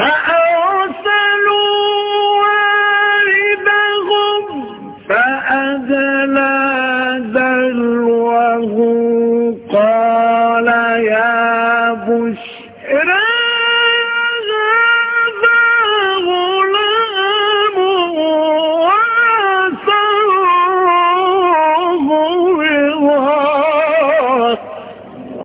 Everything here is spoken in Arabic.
فأرسلوا واردهم فأدلى دلوه قال يا بشرى